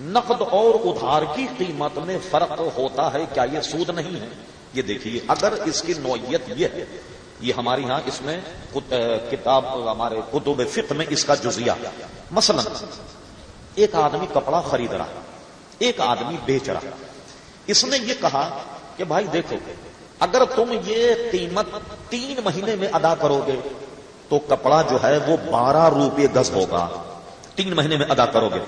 نقد اور ادھار کی قیمت میں فرق ہوتا ہے، کیا یہ سود نہیں ہے؟ یہ دیکھیے، اگر اس کی نوعیت یہ ہے، یہ ہمارے یہاں اس میں کتاب، ہمارے کتب فقہ میں اس کا جزیہ۔ مثلا، ایک آدمی کپڑا خرید رہا، ایک آدمی بیچ رہا۔ اس نے یہ کہا کہ بھائی دیکھو، اگر تم یہ قیمت تین مہینے میں ادا کرو گے، تو کپڑا جو ہے وہ بارہ روپے گز ہوگا۔ تین مہینے میں ادا کرو گے۔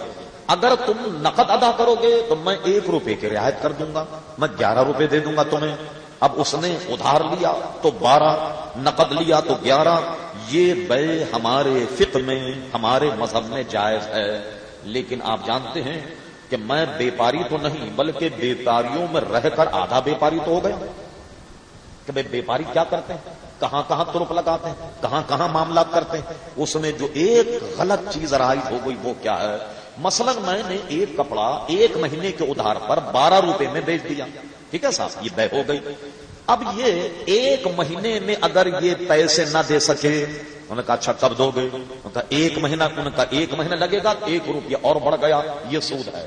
اگر تم نقد ادا کرو گے تو میں ایک روپے کی رعایت کر دوں گا، میں گیارہ روپے دے دوں گا تمہیں۔ اب اس نے ادھار لیا تو بارہ، نقد لیا تو گیارہ۔ یہ بے ہمارے فقہ میں، ہمارے مذہب میں جائز ہے۔ لیکن آپ جانتے ہیں کہ میں بیپاری تو نہیں، بلکہ بیپاریوں میں رہ کر آدھا بیپاری تو ہو گیا۔ کہ بھائی بیپاری کیا کرتے ہیں؟ کہاں کہاں ترپ لگاتے ہیں؟ کہاں کہاں معاملات کرتے ہیں؟ اس میں جو ایک غلط چیز رائج ہو گئی وہ کیا ہے؟ مثلا میں نے ایک کپڑا ایک مہینے کے ادھار پر بارہ روپے میں بیچ دیا۔ ٹھیک ہے صاحب، یہ بہ ہو گئی۔ اب یہ ایک مہینے میں اگر یہ پیسے نہ دے سکے، انہوں نے کہا اچھا کب دو گے؟ ایک مہینہ۔ انہوں نے کہا، ایک مہینہ لگے گا، ایک روپیہ اور بڑھ گیا۔ یہ سود ہے۔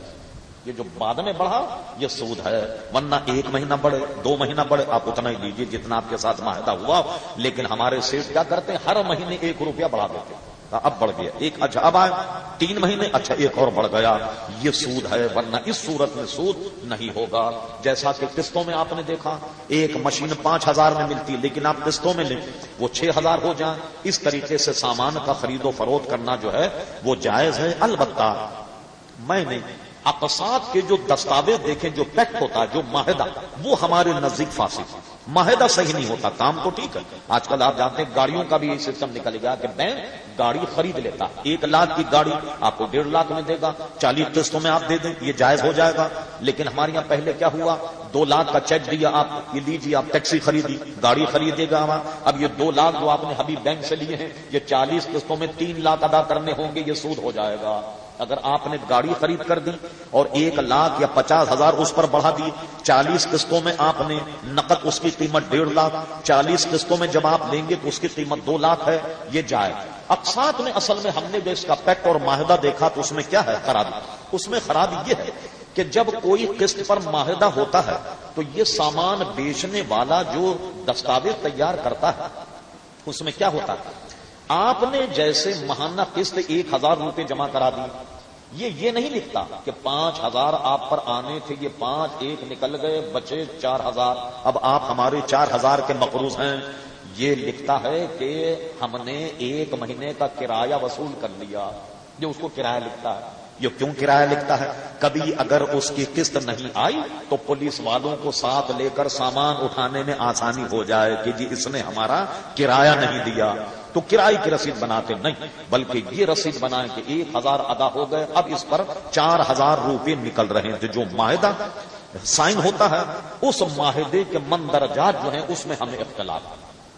یہ جو بعد میں بڑھا، یہ سود ہے۔ ورنہ ایک مہینہ بڑھے، دو مہینہ بڑھے، آپ اتنا ہی لیجیے جتنا آپ کے ساتھ معاہدہ ہوا۔ لیکن ہمارے سیٹ کیا کرتے ہیں؟ ہر مہینے ایک روپیہ بڑھا دیتے اب بڑھ گیا۔ ایک اچھا اب آئے تین مہینے۔ اچھا ایک اور بڑھ گیا۔ یہ سود ہے، ورنہ اس صورت میں سود نہیں ہوگا۔ جیسا کہ قسطوں میں آپ نے دیکھا، ایک مشین پانچ ہزار میں ملتی، لیکن آپ قسطوں میں لیں، وہ چھ ہزار ہو جائیں۔ اس طریقے سے سامان کا خرید و فروخت کرنا جو ہے، وہ جائز ہے۔ البتہ میں نے اقساط کے جو دستاویز دیکھیں، جو پیکٹ ہوتا ہے جو معاہدہ، وہ ہمارے نزدیک فاسد۔ معاہدہ صحیح نہیں ہوتا، کام تو ٹھیک ہے۔ آج کل آپ جانتے ہیں، گاڑیوں کا بھی یہ سسٹم نکل گیا کہ بینک گاڑی خرید لیتا، ایک لاکھ کی گاڑی آپ کو ڈیڑھ لاکھ میں دے گا، چالیس قسطوں میں آپ دے دیں، یہ جائز ہو جائے گا۔ لیکن ہمارے یہاں پہلے کیا ہوا؟ دو لاکھ کا چیک دیا آپ، یہ لیجیے، آپ ٹیکسی خریدی، گاڑی خریدے گا اب یہ دو لاکھ جو آپ نے ابھی بینک سے لیے ہیں، یہ چالیس قسطوں میں تین لاکھ ادا کرنے ہوں گے، یہ سود ہو جائے گا۔ اگر آپ نے گاڑی خرید کر دی اور ایک لاکھ یا پچاس ہزار اس پر بڑھا دی، چالیس قسطوں میں آپ نے نقد اس کی قیمت ڈیڑھ لاکھ، چالیس قسطوں میں جب آپ لیں گے تو اس کی قیمت دو لاکھ ہے، یہ جائے۔ اقساط میں اصل میں ہم نے جو اس کا پیکٹ اور معاہدہ دیکھا تو اس میں کیا ہے؟ خرابی۔ اس میں خرابی یہ ہے کہ جب کوئی قسط پر معاہدہ ہوتا ہے تو یہ سامان بیچنے والا جو دستاویز تیار کرتا ہے، اس میں کیا ہوتا ہے؟ آپ نے جیسے ماہانہ قسط ایک ہزار روپے جمع کرا دی، یہ یہ نہیں لکھتا کہ پانچ ہزار آپ پر آنے تھے، یہ پانچ ایک نکل گئے، بچے چار ہزار۔ اب آپ ہمارے چار ہزار کے مقروض ہیں۔ یہ لکھتا ہے کہ ہم نے ایک مہینے کا کرایہ وصول کر لیا۔ یہ اس کو کرایہ لکھتا ہے۔ یہ کیوں کرایہ لکھتا ہے؟ کبھی اگر اس کی قسط نہیں آئی تو پولیس والوں کو ساتھ لے کر سامان اٹھانے میں آسانی ہو جائے کہ جی اس نے ہمارا کرایہ نہیں دیا۔ تو کرائے کی رسید بناتے نہیں، بلکہ یہ رسید بنائیں کہ ایک ہزار ادا ہو گئے، اب اس پر چار ہزار روپے نکل رہے ہیں۔ جو معاہدہ سائن ہوتا ہے، اس معاہدے کے مندرجات جو ہیں، اس میں ہمیں اختلاف۔